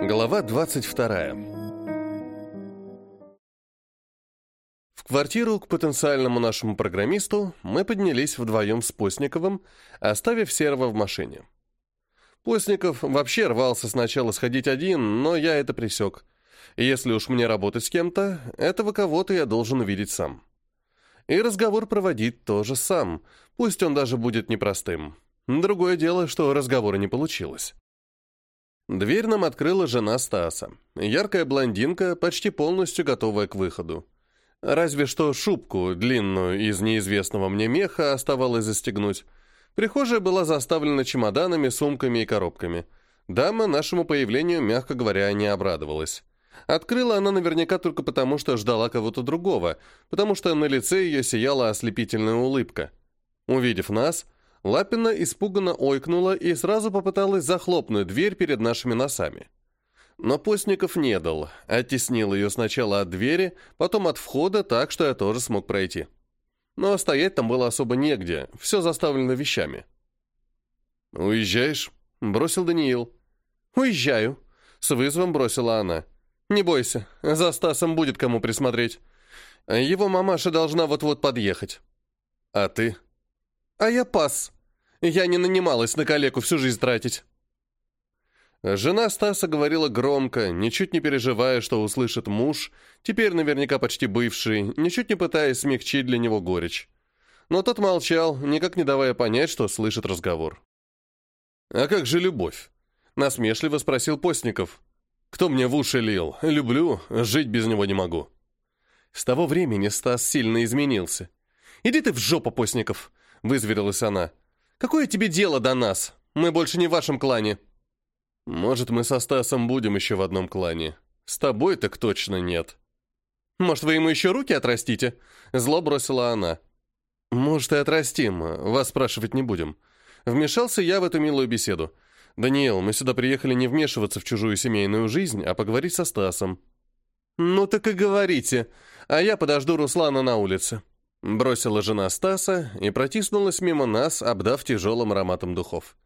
Глава 22. В квартиру к потенциальному нашему программисту мы поднялись вдвоем с Постниковым, оставив Серого в машине. Постников вообще рвался сначала сходить один, но я это пресек. Если уж мне работать с кем-то, этого кого-то я должен увидеть сам. И разговор проводить тоже сам, пусть он даже будет непростым. Другое дело, что разговора не получилось. Дверь нам открыла жена Стаса, яркая блондинка, почти полностью готовая к выходу. Разве что шубку, длинную, из неизвестного мне меха, оставалось застегнуть. Прихожая была заставлена чемоданами, сумками и коробками. Дама нашему появлению, мягко говоря, не обрадовалась. Открыла она наверняка только потому, что ждала кого-то другого, потому что на лице ее сияла ослепительная улыбка. Увидев нас, Лапина испуганно ойкнула и сразу попыталась захлопнуть дверь перед нашими носами. Но Постников не дал, оттеснил ее сначала от двери, потом от входа так, что я тоже смог пройти. Но стоять там было особо негде, все заставлено вещами. «Уезжаешь?» — бросил Даниил. «Уезжаю», — с вызовом бросила она. «Не бойся, за Стасом будет кому присмотреть. Его мамаша должна вот-вот подъехать». «А ты?» А я пас. Я не нанималась на коллегу всю жизнь тратить. Жена Стаса говорила громко, ничуть не переживая, что услышит муж, теперь наверняка почти бывший, ничуть не пытаясь смягчить для него горечь. Но тот молчал, никак не давая понять, что слышит разговор. «А как же любовь?» — насмешливо спросил Постников. «Кто мне в уши лил? Люблю, жить без него не могу». С того времени Стас сильно изменился. «Иди ты в жопу, Постников!» — вызверилась она. «Какое тебе дело до нас? Мы больше не в вашем клане». «Может, мы со Стасом будем еще в одном клане. С тобой так точно нет». «Может, вы ему еще руки отрастите?» — зло бросила она. «Может, и отрастим. Вас спрашивать не будем». Вмешался я в эту милую беседу. Даниил, мы сюда приехали не вмешиваться в чужую семейную жизнь, а поговорить со Стасом». «Ну так и говорите, а я подожду Руслана на улице». Бросила жена Стаса и протиснулась мимо нас, обдав тяжелым ароматом духов.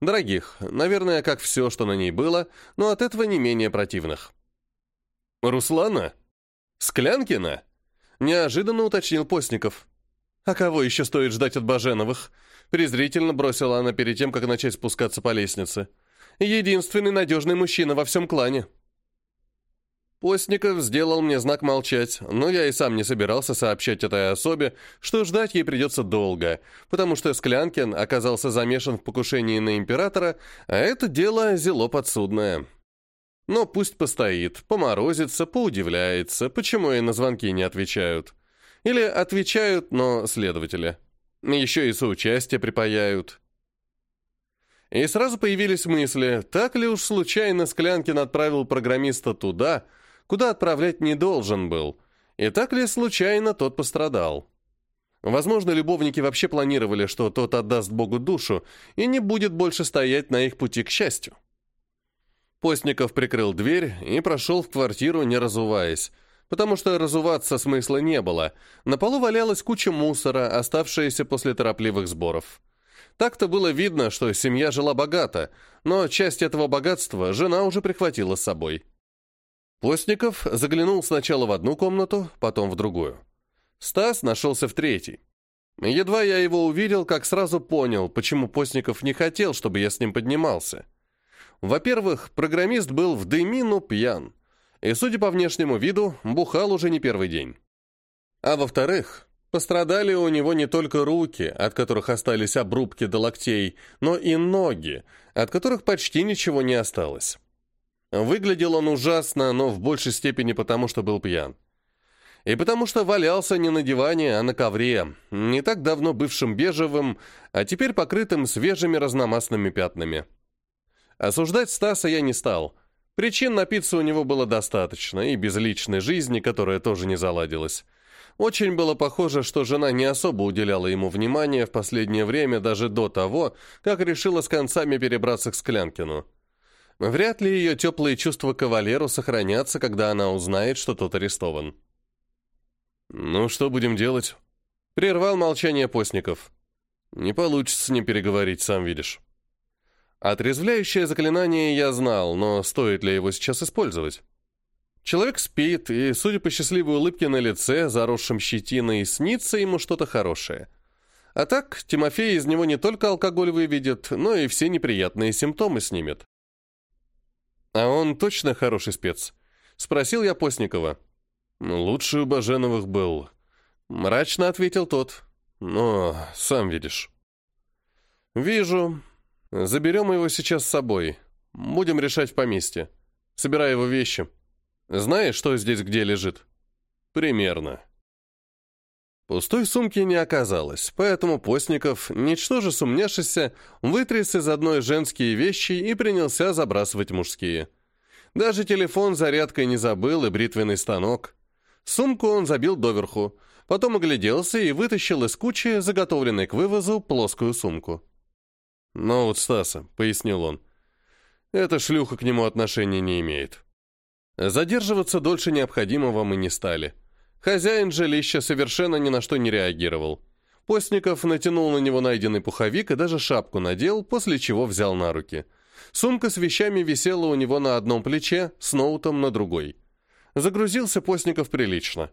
Дорогих, наверное, как все, что на ней было, но от этого не менее противных. «Руслана? Склянкина?» — неожиданно уточнил Постников. «А кого еще стоит ждать от Баженовых?» — презрительно бросила она перед тем, как начать спускаться по лестнице. «Единственный надежный мужчина во всем клане». Постников сделал мне знак молчать, но я и сам не собирался сообщать этой особе, что ждать ей придется долго, потому что Склянкин оказался замешан в покушении на императора, а это дело зело подсудное. Но пусть постоит, поморозится, поудивляется, почему и на звонки не отвечают. Или отвечают, но следователи. Еще и соучастие припаяют. И сразу появились мысли, так ли уж случайно Склянкин отправил программиста туда, куда отправлять не должен был. И так ли случайно тот пострадал? Возможно, любовники вообще планировали, что тот отдаст Богу душу и не будет больше стоять на их пути к счастью. Постников прикрыл дверь и прошел в квартиру, не разуваясь, потому что разуваться смысла не было. На полу валялась куча мусора, оставшаяся после торопливых сборов. Так-то было видно, что семья жила богато, но часть этого богатства жена уже прихватила с собой. Постников заглянул сначала в одну комнату, потом в другую. Стас нашелся в третьей. Едва я его увидел, как сразу понял, почему Постников не хотел, чтобы я с ним поднимался. Во-первых, программист был в дымину пьян, и, судя по внешнему виду, бухал уже не первый день. А во-вторых, пострадали у него не только руки, от которых остались обрубки до локтей, но и ноги, от которых почти ничего не осталось. Выглядел он ужасно, но в большей степени потому, что был пьян. И потому что валялся не на диване, а на ковре, не так давно бывшим бежевым, а теперь покрытым свежими разномастными пятнами. Осуждать Стаса я не стал. Причин напиться у него было достаточно, и без личной жизни, которая тоже не заладилась. Очень было похоже, что жена не особо уделяла ему внимания в последнее время даже до того, как решила с концами перебраться к Склянкину. Вряд ли ее теплые чувства кавалеру сохранятся, когда она узнает, что тот арестован. «Ну, что будем делать?» Прервал молчание постников. «Не получится не переговорить, сам видишь». Отрезвляющее заклинание я знал, но стоит ли его сейчас использовать? Человек спит, и, судя по счастливой улыбке на лице, заросшем щетиной, снится ему что-то хорошее. А так, Тимофей из него не только алкоголь выведет, но и все неприятные симптомы снимет. «А он точно хороший спец?» — спросил я Постникова. «Лучше у Баженовых был», — мрачно ответил тот. «Но сам видишь». «Вижу. Заберем его сейчас с собой. Будем решать в поместье. Собирай его вещи. Знаешь, что здесь где лежит?» «Примерно», Пустой сумки не оказалось, поэтому Постников, ничтоже сумневшийся, вытряс из одной женские вещи и принялся забрасывать мужские. Даже телефон зарядкой не забыл и бритвенный станок. Сумку он забил доверху, потом огляделся и вытащил из кучи, заготовленной к вывозу, плоскую сумку. «Ну вот Стаса», — пояснил он, — «эта шлюха к нему отношения не имеет». Задерживаться дольше необходимого мы не стали — Хозяин жилища совершенно ни на что не реагировал. Постников натянул на него найденный пуховик и даже шапку надел, после чего взял на руки. Сумка с вещами висела у него на одном плече, с ноутом на другой. Загрузился Постников прилично.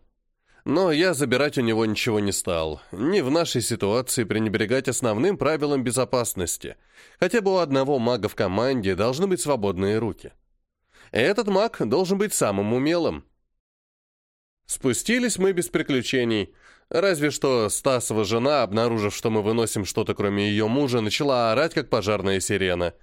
Но я забирать у него ничего не стал. Не в нашей ситуации пренебрегать основным правилам безопасности. Хотя бы у одного мага в команде должны быть свободные руки. Этот маг должен быть самым умелым. Спустились мы без приключений. Разве что Стасова жена, обнаружив, что мы выносим что-то, кроме ее мужа, начала орать, как пожарная сирена.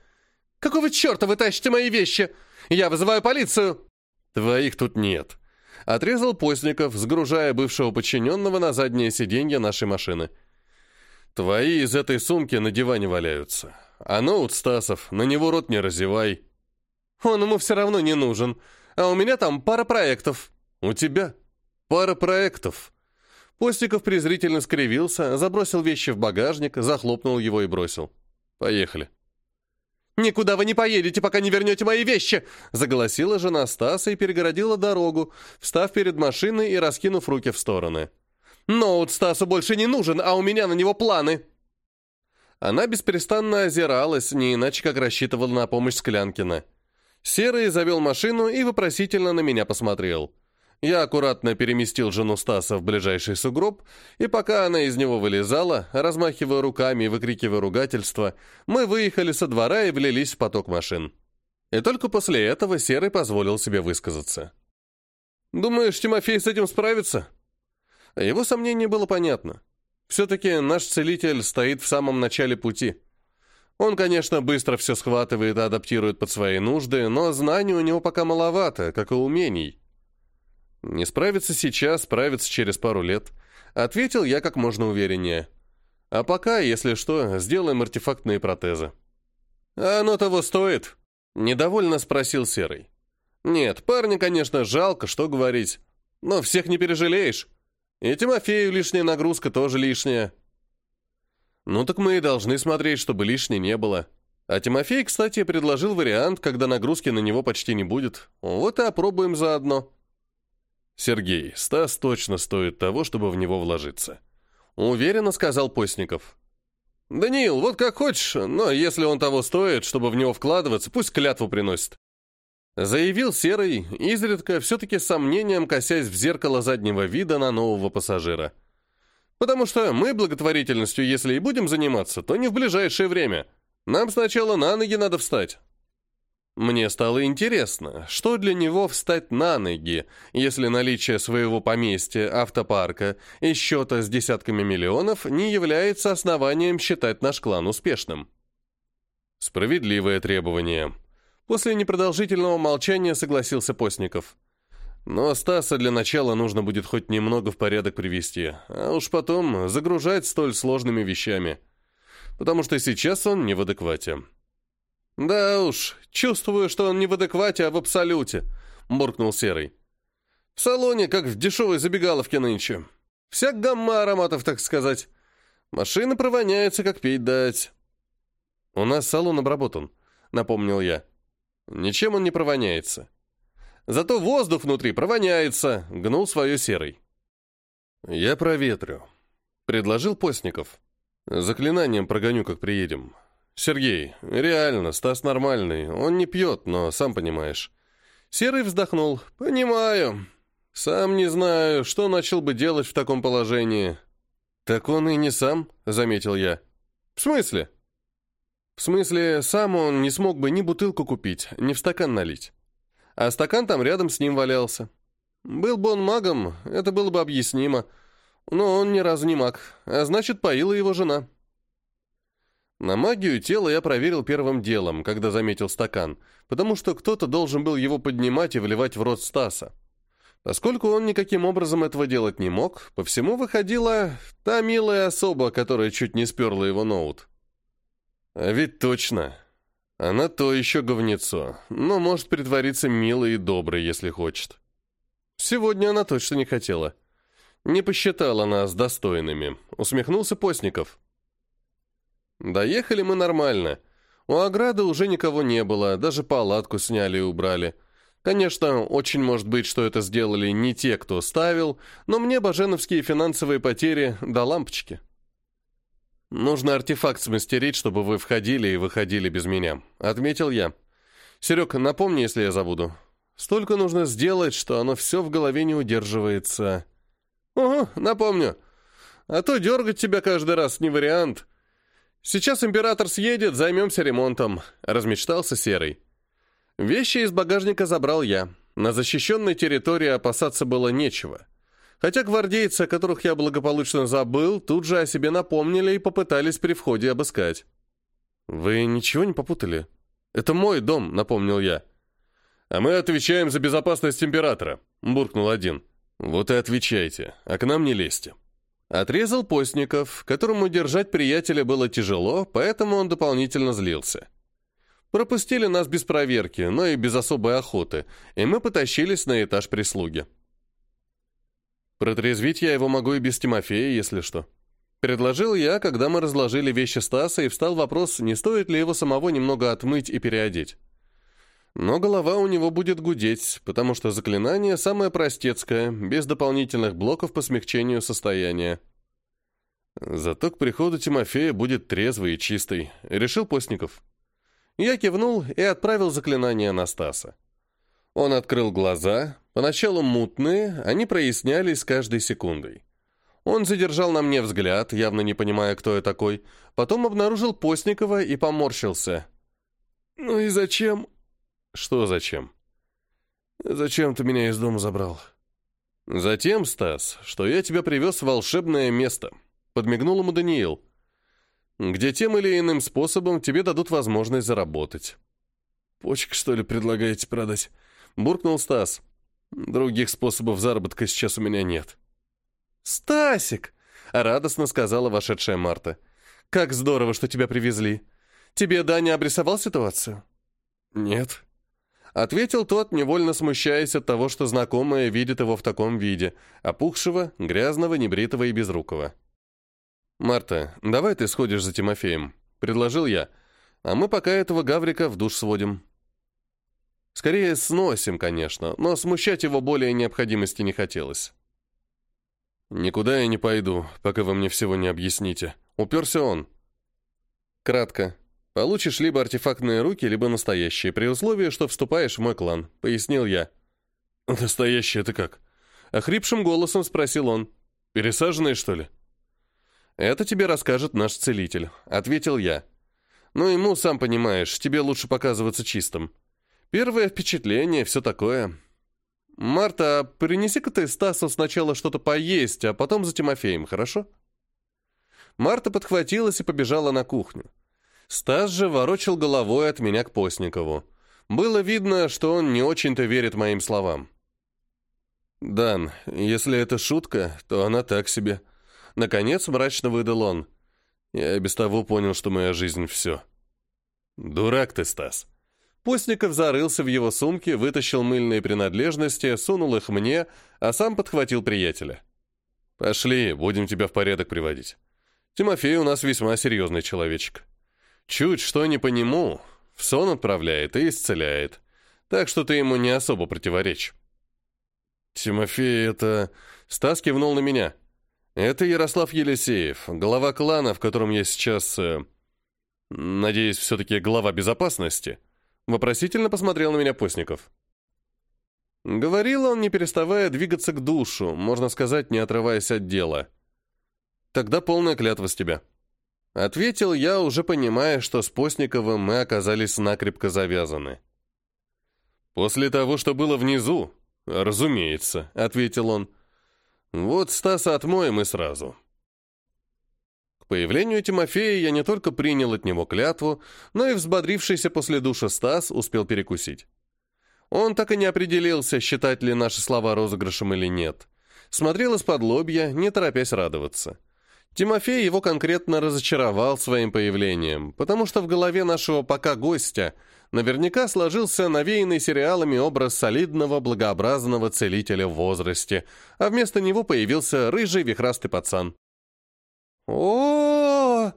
«Какого черта вы тащите мои вещи? Я вызываю полицию!» «Твоих тут нет». Отрезал Постников, сгружая бывшего подчиненного на заднее сиденье нашей машины. «Твои из этой сумки на диване валяются. А ноут Стасов, на него рот не разевай». «Он ему все равно не нужен. А у меня там пара проектов». «У тебя?» Пара проектов. Постиков презрительно скривился, забросил вещи в багажник, захлопнул его и бросил. Поехали. «Никуда вы не поедете, пока не вернете мои вещи!» Заголосила жена Стаса и перегородила дорогу, встав перед машиной и раскинув руки в стороны. «Ноут Стасу больше не нужен, а у меня на него планы!» Она беспрестанно озиралась, не иначе как рассчитывала на помощь Склянкина. Серый завел машину и вопросительно на меня посмотрел. Я аккуратно переместил жену Стаса в ближайший сугроб, и пока она из него вылезала, размахивая руками и выкрикивая ругательства, мы выехали со двора и влились в поток машин. И только после этого Серый позволил себе высказаться. «Думаешь, Тимофей с этим справится?» Его сомнение было понятно. Все-таки наш целитель стоит в самом начале пути. Он, конечно, быстро все схватывает и адаптирует под свои нужды, но знаний у него пока маловато, как и умений. «Не справится сейчас, справится через пару лет», — ответил я как можно увереннее. «А пока, если что, сделаем артефактные протезы». «А оно того стоит?» — недовольно спросил Серый. «Нет, парня, конечно, жалко, что говорить, но всех не пережалеешь. И Тимофею лишняя нагрузка тоже лишняя». «Ну так мы и должны смотреть, чтобы лишней не было», а Тимофей, кстати, предложил вариант, когда нагрузки на него почти не будет. Вот и опробуем заодно. «Сергей, Стас точно стоит того, чтобы в него вложиться», — уверенно сказал Постников. «Даниил, вот как хочешь, но если он того стоит, чтобы в него вкладываться, пусть клятву приносит». Заявил Серый, изредка все-таки с сомнением косясь в зеркало заднего вида на нового пассажира. «Потому что мы благотворительностью, если и будем заниматься, то не в ближайшее время. Нам сначала на ноги надо встать». Мне стало интересно, что для него встать на ноги, если наличие своего поместья, автопарка и счета с десятками миллионов не является основанием считать наш клан успешным. Справедливое требование. После непродолжительного молчания согласился Постников. Но Стаса для начала нужно будет хоть немного в порядок привести, а уж потом загружать столь сложными вещами. Потому что сейчас он не в адеквате. «Да уж, чувствую, что он не в адеквате, а в абсолюте», — буркнул Серый. «В салоне, как в дешевой забегаловке нынче. Вся гамма ароматов, так сказать. Машины провоняются, как пить дать». «У нас салон обработан», — напомнил я. «Ничем он не провоняется. Зато воздух внутри провоняется», — гнул свое Серый. «Я проветрю», — предложил Постников. «Заклинанием прогоню, как приедем. «Сергей, реально, Стас нормальный. Он не пьет, но сам понимаешь». Серый вздохнул. «Понимаю. Сам не знаю, что начал бы делать в таком положении». «Так он и не сам», — заметил я. «В смысле?» «В смысле, сам он не смог бы ни бутылку купить, ни в стакан налить. А стакан там рядом с ним валялся. Был бы он магом, это было бы объяснимо. Но он ни разу не маг, а значит, поила его жена». На магию тела я проверил первым делом, когда заметил стакан, потому что кто-то должен был его поднимать и вливать в рот Стаса. Поскольку он никаким образом этого делать не мог, по всему выходила та милая особа, которая чуть не сперла его ноут. А ведь точно. Она то еще говнецо, но может притвориться милой и доброй, если хочет. Сегодня она точно не хотела. Не посчитала нас достойными, усмехнулся Постников. Доехали мы нормально. У ограды уже никого не было, даже палатку сняли и убрали. Конечно, очень может быть, что это сделали не те, кто ставил, но мне баженовские финансовые потери до лампочки. «Нужно артефакт смастерить, чтобы вы входили и выходили без меня», — отметил я. «Серег, напомни, если я забуду. Столько нужно сделать, что оно все в голове не удерживается». «Угу, напомню. А то дергать тебя каждый раз не вариант. «Сейчас император съедет, займемся ремонтом», — размечтался Серый. Вещи из багажника забрал я. На защищенной территории опасаться было нечего. Хотя гвардейцы, о которых я благополучно забыл, тут же о себе напомнили и попытались при входе обыскать. «Вы ничего не попутали? Это мой дом», — напомнил я. «А мы отвечаем за безопасность императора», — буркнул один. «Вот и отвечайте, а к нам не лезьте», Отрезал Постников, которому держать приятеля было тяжело, поэтому он дополнительно злился. Пропустили нас без проверки, но и без особой охоты, и мы потащились на этаж прислуги. Протрезвить я его могу и без Тимофея, если что. Предложил я, когда мы разложили вещи Стаса, и встал вопрос, не стоит ли его самого немного отмыть и переодеть. Но голова у него будет гудеть, потому что заклинание самое простецкое, без дополнительных блоков по смягчению состояния. Зато к приходу Тимофея будет трезвый и чистый, решил Постников. Я кивнул и отправил заклинание на Стаса. Он открыл глаза, поначалу мутные, они прояснялись с каждой секундой. Он задержал на мне взгляд, явно не понимая, кто я такой, потом обнаружил Постникова и поморщился. «Ну и зачем?» Что зачем? Зачем ты меня из дома забрал? Затем, Стас, что я тебя привез в волшебное место. Подмигнул ему Даниил. Где тем или иным способом тебе дадут возможность заработать. Почек, что ли, предлагаете продать? Буркнул Стас. Других способов заработка сейчас у меня нет. Стасик! Радостно сказала вошедшая Марта. Как здорово, что тебя привезли. Тебе Даня обрисовал ситуацию? Нет. Ответил тот, невольно смущаясь от того, что знакомая видит его в таком виде, опухшего, грязного, небритого и безрукого. «Марта, давай ты сходишь за Тимофеем», — предложил я, «а мы пока этого гаврика в душ сводим». Скорее, сносим, конечно, но смущать его более необходимости не хотелось. «Никуда я не пойду, пока вы мне всего не объясните». Уперся он. Кратко, Получишь либо артефактные руки, либо настоящие, при условии, что вступаешь в мой клан», — пояснил я. «Настоящие это как?» — охрипшим голосом спросил он. «Пересаженные, что ли?» «Это тебе расскажет наш целитель», — ответил я. «Ну ему, ну, сам понимаешь, тебе лучше показываться чистым. Первое впечатление, все такое. Марта, принеси-ка ты Стасу сначала что-то поесть, а потом за Тимофеем, хорошо?» Марта подхватилась и побежала на кухню. Стас же ворочил головой от меня к Постникову. Было видно, что он не очень-то верит моим словам. «Дан, если это шутка, то она так себе». Наконец мрачно выдал он. Я без того понял, что моя жизнь — все. «Дурак ты, Стас». Постников зарылся в его сумке, вытащил мыльные принадлежности, сунул их мне, а сам подхватил приятеля. «Пошли, будем тебя в порядок приводить. Тимофей у нас весьма серьезный человечек». Чуть что не по нему, в сон отправляет и исцеляет. Так что ты ему не особо противоречь. Тимофей, это... Стас кивнул на меня. Это Ярослав Елисеев, глава клана, в котором я сейчас... Э... Надеюсь, все-таки глава безопасности. Вопросительно посмотрел на меня Постников. Говорил он, не переставая двигаться к душу, можно сказать, не отрываясь от дела. Тогда полная клятва с тебя. Ответил я, уже понимая, что с Постниковым мы оказались накрепко завязаны. «После того, что было внизу?» «Разумеется», — ответил он. «Вот Стаса отмоем и сразу». К появлению Тимофея я не только принял от него клятву, но и взбодрившийся после душа Стас успел перекусить. Он так и не определился, считать ли наши слова розыгрышем или нет. Смотрел из-под лобья, не торопясь радоваться. — Тимофей его конкретно разочаровал своим появлением, потому что в голове нашего пока гостя наверняка сложился навеянный сериалами образ солидного, благообразного целителя в возрасте, а вместо него появился рыжий вихрастый пацан. о,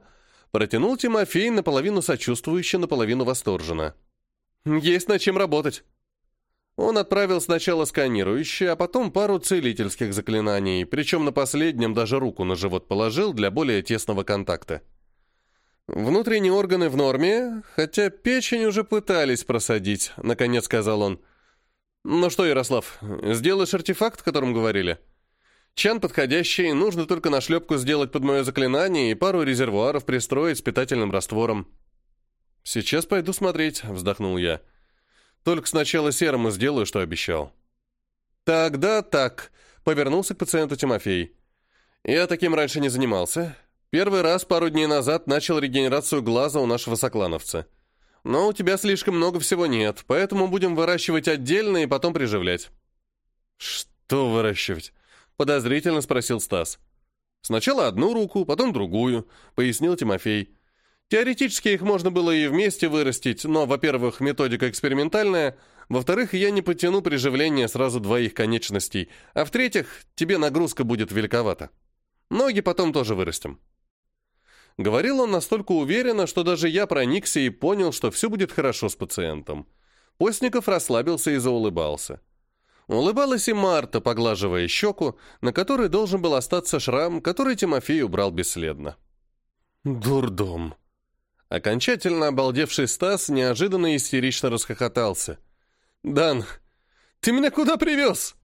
протянул Тимофей наполовину сочувствующе, наполовину восторженно. «Есть над чем работать!» Он отправил сначала сканирующие, а потом пару целительских заклинаний, причем на последнем даже руку на живот положил для более тесного контакта. «Внутренние органы в норме, хотя печень уже пытались просадить», — наконец сказал он. «Ну что, Ярослав, сделаешь артефакт, о котором говорили?» Чан подходящий, нужно только на шлепку сделать под мое заклинание и пару резервуаров пристроить с питательным раствором. «Сейчас пойду смотреть», — вздохнул я. Только сначала серому сделаю, что обещал». «Тогда так», — повернулся к пациенту Тимофей. «Я таким раньше не занимался. Первый раз пару дней назад начал регенерацию глаза у нашего соклановца. Но у тебя слишком много всего нет, поэтому будем выращивать отдельно и потом приживлять». «Что выращивать?» — подозрительно спросил Стас. «Сначала одну руку, потом другую», — пояснил Тимофей. Теоретически их можно было и вместе вырастить, но, во-первых, методика экспериментальная, во-вторых, я не потяну приживление сразу двоих конечностей, а в-третьих, тебе нагрузка будет великовата. Ноги потом тоже вырастем. Говорил он настолько уверенно, что даже я проникся и понял, что все будет хорошо с пациентом. Постников расслабился и заулыбался. Улыбалась и Марта, поглаживая щеку, на которой должен был остаться шрам, который Тимофей убрал бесследно. «Дурдом!» Окончательно обалдевший Стас неожиданно истерично расхохотался. «Дан, ты меня куда привез?»